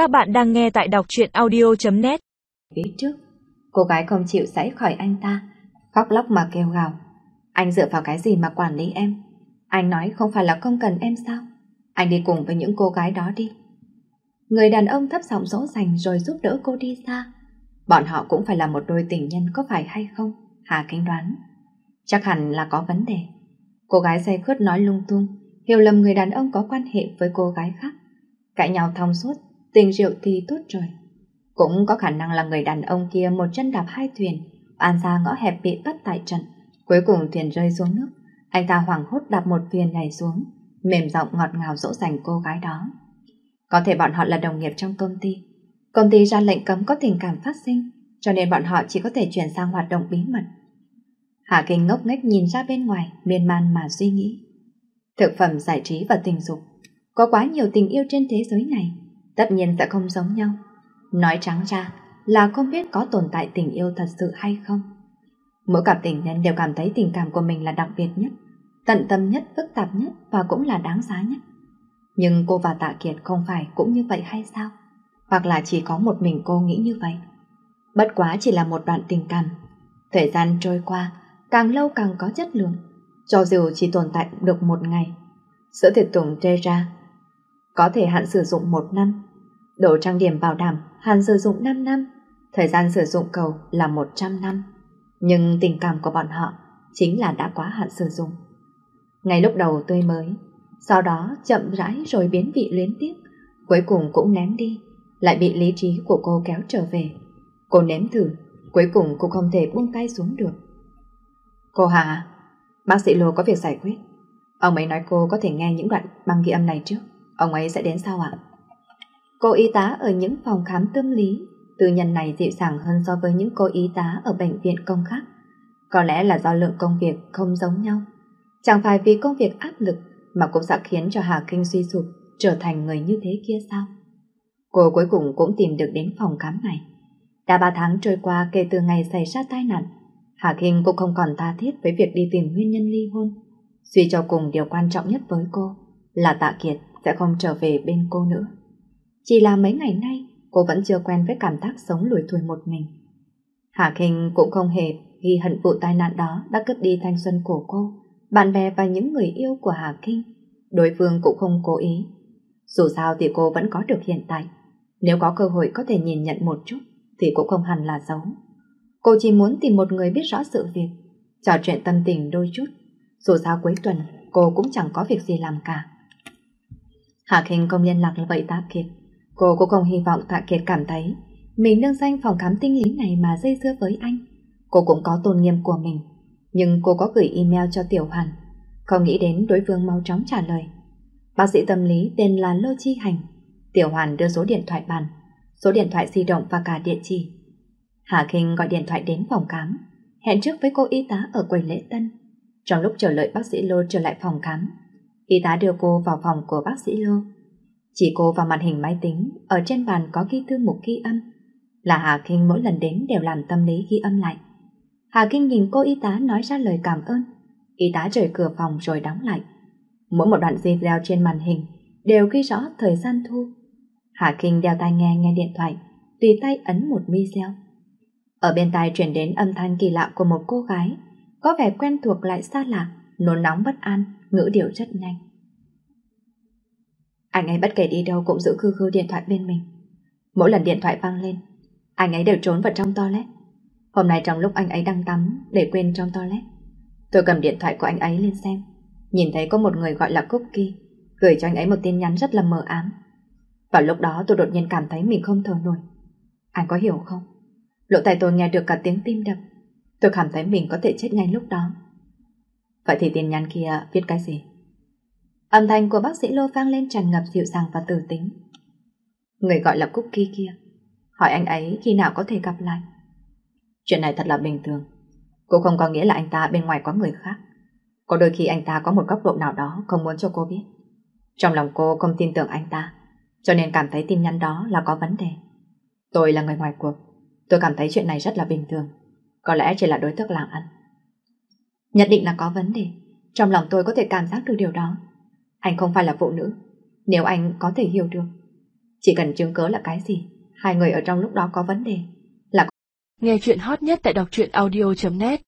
Các bạn đang nghe tại đọc truyện audio.net Phía trước, cô gái không chịu sảy khỏi anh ta, khóc lóc mà kêu gào. Anh dựa vào cái gì mà quản lý em? Anh nói không phải là không cần em sao? Anh đi cùng với những cô gái đó đi. Người đàn ông thấp giọng dỗ dành rồi giúp đỡ cô đi xa. Bọn họ cũng phải là một đôi tình nhân có phải hay không? Hà Kinh đoán. Chắc hẳn là có vấn đề. Cô gái say khướt nói lung tung, hiểu lầm người đàn ông có quan hệ với cô gái khác. Cãi nhau thông suốt, tình rượu thì tốt rồi. Cũng có khả năng là người đàn ông kia một chân đạp hai thuyền, an ra ngõ hẹp bị bắt tại trận. Cuối cùng thuyền rơi xuống nước, anh ta hoảng hốt đạp một thuyền này xuống, mềm giọng ngọt ngào dỗ dành cô gái đó. Có thể bọn họ là đồng nghiệp trong công ty. Công ty ra lệnh cấm có tình cảm phát sinh, cho nên bọn họ chỉ có thể chuyển sang hoạt động bí mật. Hạ Kinh ngốc nghếch nhìn ra bên ngoài, miên man mà suy nghĩ. Thực phẩm giải trí và tình dục. Có quá nhiều tình yêu trên thế giới này, tất nhiên sẽ không giống nhau. Nói trắng ra là không biết có tồn tại tình yêu thật sự hay không. Mỗi cặp tình nhân đều cảm thấy tình cảm của mình là đặc biệt nhất, tận tâm nhất, phức tạp nhất và cũng là đáng giá nhất. Nhưng cô và Tạ Kiệt không phải cũng như vậy hay sao? Hoặc là chỉ có một mình cô nghĩ như vậy? Bất quá chỉ là một đoạn tình cảm. Thời gian trôi qua, càng lâu càng có chất lượng, cho dù chỉ tồn tại được một ngày. Sữa thịt tùng trê ra, có thể hạn sử dụng một năm. Đồ trang điểm bảo đảm hạn sử dụng 5 năm, thời gian sử dụng cầu là 100 năm. Nhưng tình cảm của bọn họ chính là đã quá hạn sử dụng. Ngay lúc đầu tươi mới, sau đó chậm rãi rồi biến vị luyến tiếc, cuối cùng cũng ném đi, lại bị lý trí của cô kéo trở về. Cô nếm thử, cuối cùng cũng không thể buông tay xuống được. Cô Hà, bác sĩ Lô có việc giải quyết. Ông ấy nói cô có thể nghe những đoạn băng ghi âm này trước. Ông ấy sẽ đến sau ạ? Cô y tá ở những phòng khám tâm lý, tư nhân này dịu dàng hơn so với những cô y tá ở bệnh viện công khác. Có lẽ là do lượng công việc không giống nhau. Chẳng phải vì công việc áp lực mà cũng sẽ khiến cho Hà Kinh suy sụp trở thành người như thế kia sao? Cô cuối cùng cũng tìm được đến phòng khám này. Đã ba tháng trôi qua kể từ ngày xảy ra tai nạn, Hà Kinh cũng không còn tha thiết với việc đi tìm nguyên nhân ly hôn. Suy cho cùng điều quan trọng nhất với cô là Tạ Kiệt sẽ không trở về bên cô nữa. Chỉ là mấy ngày nay, cô vẫn chưa quen với cảm giác sống lủi thủi một mình. Hà Kinh cũng không hề ghi hận vụ tai nạn đó đã cướp đi thanh xuân của cô, bạn bè và những người yêu của Hà Kinh. Đối phương cũng không cố ý. Dù sao thì cô vẫn có được hiện tại. Nếu có cơ hội có thể nhìn nhận một chút, thì cũng không hẳn là xấu. Cô chỉ muốn tìm một người biết rõ sự việc, trò chuyện tâm tình đôi chút. Dù sao cuối tuần, cô cũng chẳng có việc gì làm cả. Hạ Kinh không liên lạc với Tạ Kiệt. Cô cũng không hy vọng Tạ Kiệt cảm thấy mình nâng danh phòng khám tinh lý này mà dây dưa với anh. Cô cũng có tôn nghiêm của mình. Nhưng cô có gửi email cho Tiểu Hoàn. Không nghĩ đến đối phương mau chóng trả lời. Bác sĩ tâm lý tên là Lô Chi Hành. Tiểu Hoàn đưa số điện thoại bàn, số điện thoại di động và cả địa chỉ. Hà Kinh gọi điện thoại đến phòng khám, hẹn trước với cô y tá ở quầy lễ tân. Trong lúc chờ đợi bác sĩ Lô trở lại phòng khám, Y tá đưa cô vào phòng của bác sĩ Lô. Chỉ cô vào màn hình máy tính, ở trên bàn có ghi thư mục ghi âm. Là Hà Kinh mỗi lần đến đều làm tâm lý ghi âm lại. Hà Kinh nhìn cô y tá nói ra lời cảm ơn. Y tá rời cửa phòng rồi đóng lại. Mỗi một đoạn video trên màn hình đều ghi rõ thời gian thu. Hà Kinh đeo tai nghe nghe điện thoại, tùy tay ấn một video. Ở bên tai truyền đến âm thanh kỳ lạ của một cô gái, có vẻ quen thuộc lại xa lạ, nôn nóng bất an, ngữ điệu rất nhanh. Anh ấy bất kể đi đâu cũng giữ khư khư điện thoại bên mình. Mỗi lần điện thoại vang lên, anh ấy đều trốn vào trong toilet. Hôm nay trong lúc anh ấy đang tắm, để quên trong toilet. Tôi cầm điện thoại của anh ấy lên xem, nhìn thấy có một người gọi là Cookie, gửi cho anh ấy một tin nhắn rất là mờ ám. Vào lúc đó tôi đột nhiên cảm thấy mình không thở nổi. Anh có hiểu không? Lỗ tai tôi nghe được cả tiếng tim đập. Tôi cảm thấy mình có thể chết ngay lúc đó. Vậy thì tin nhắn kia viết cái gì? Âm thanh của bác sĩ Lô vang lên tràn ngập dịu dàng và tử tính. Người gọi là Cookie kia, hỏi anh ấy khi nào có thể gặp lại. Chuyện này thật là bình thường. Cô không có nghĩa là anh ta bên ngoài có người khác. Có đôi khi anh ta có một góc độ nào đó không muốn cho cô biết. Trong lòng cô không tin tưởng anh ta, cho nên cảm thấy tin nhắn đó là có vấn đề. Tôi là người ngoài cuộc, tôi cảm thấy chuyện này rất là bình thường. Có lẽ chỉ là đối tượng làm ăn. Nhất định là có vấn đề. Trong lòng tôi có thể cảm giác được điều đó. Anh không phải là phụ nữ. Nếu anh có thể hiểu được. Chỉ cần chứng cớ là cái gì, hai người ở trong lúc đó có vấn đề. Là Nghe chuyện hot nhất tại đọc truyện audio.net